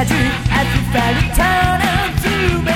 magic as we fell into town